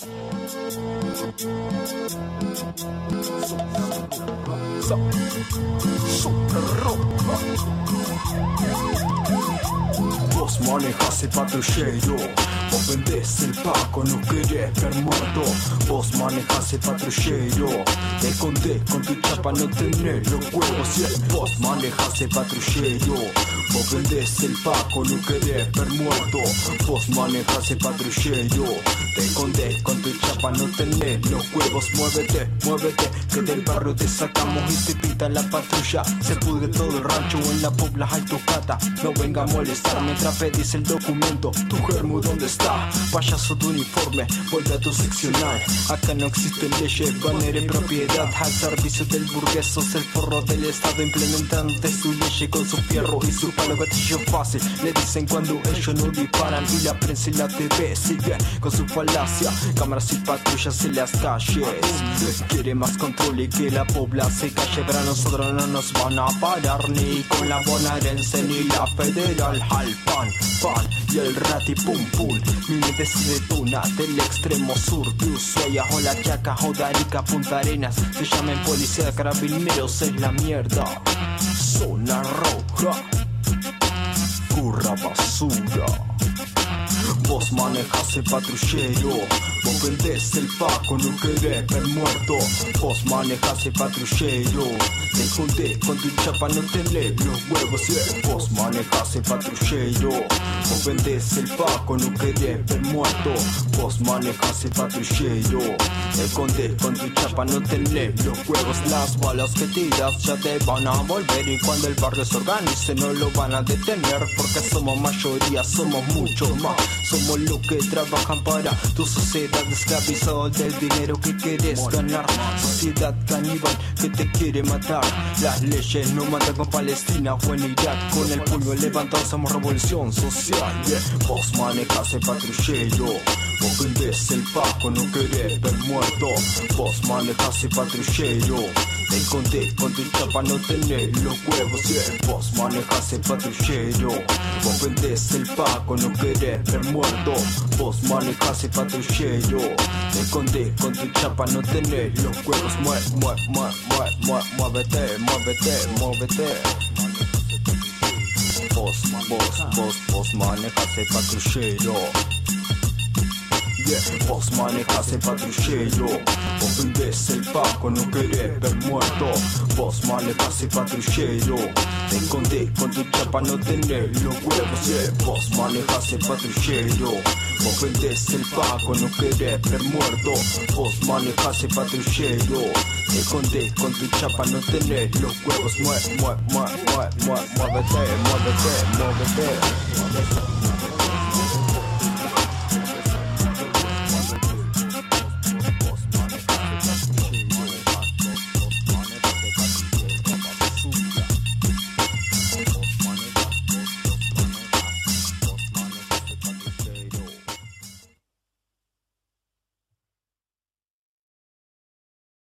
Vos manejas el patrullero, vos vendés el paco, no querés ver muerto. Vos manejas el patrullero, te escondés con tu chapa, no tenés los huevos. Y el vos manejas el patrullero, vos vendés el paco, no querés ver muerto. Vos manejas el patrullero, te escondés chapa, no tenés los huevos. Muévete, muévete, que del barrio te sacamos y te pintan la patrulla. Se pudre todo el rancho en la pobla tu cata. No venga a molestar mientras pedís el documento. Tu germo, ¿dónde está? Payaso de uniforme, vuelve a tu seccional. Acá no existen leyes, banner en propiedad. Al servicio del burgués, sos el forro del Estado implementando su ley con su fierro y su palo gatillo fácil. Le dicen cuando ellos no disparan y la prensa y la TV sigue con su falacia. Cámaras y patrullas en las calles. Quiere más control y que la pobla se calle, pero nosotros no nos van a parar ni con la bonaerense ni la federal. Al pan, pan y el rati pum pum. Mi se detona del extremo sur de Ushuaia o la Chaca o de Arica, Punta Arenas. Se llamen policía carabineros, es la mierda. Zona roja, curra basura. Vos manejas el patrullero, vos vendés el paco, no querés ver muerto. Vos manejas el patrullero, te escondés con tu chapa, no tenés los huevos. Yeah. Vos manejas el patrullero, vos vendés el paco, no querés ver muerto. Vos manejas el patrullero, te escondés con tu chapa, no tenés los huevos. Las balas que tiras ya te van a volver y cuando el barrio se organice no lo van a detener porque somos mayoría, somos mucho más. Somos los que trabajan para tu sociedad esclavizado del dinero que quieres ganar. Sociedad caníbal que te quiere matar. Las leyes no mandan con Palestina o en Irak. Con el puño levantado somos revolución social. Yeah. Vos manejas el patrullero. Vos vendés el paco, no querés ver muerto. Vos manejas el patrullero. Te escondés con tu chapa, no tenés los huevos. Yeah. Vos manejas el patrullero. Vos vendés el paco, no querés ver muerto. Vos manejas el patrullero. Te escondés con tu chapa, no tenés los huevos. Mueve, mueve, mueve, mueve, mueve, muévete, muévete, muévete. Vos, vos, vos, vos manejas el patrullero. Yeah, vos manejas el patrullero, vos vendés el paco, no querés ver muerto. Vos manejas el patrullero, te escondés con tu chapa, no tenés los huevos. Yeah, vos manejas el patrullero, vos vendés el paco, no querés ver muerto. Vos manejas el patrullero, te escondés con tu chapa, no tenés los huevos. Mueve, mueve, mueve, mueve, muévete, muévete, muévete.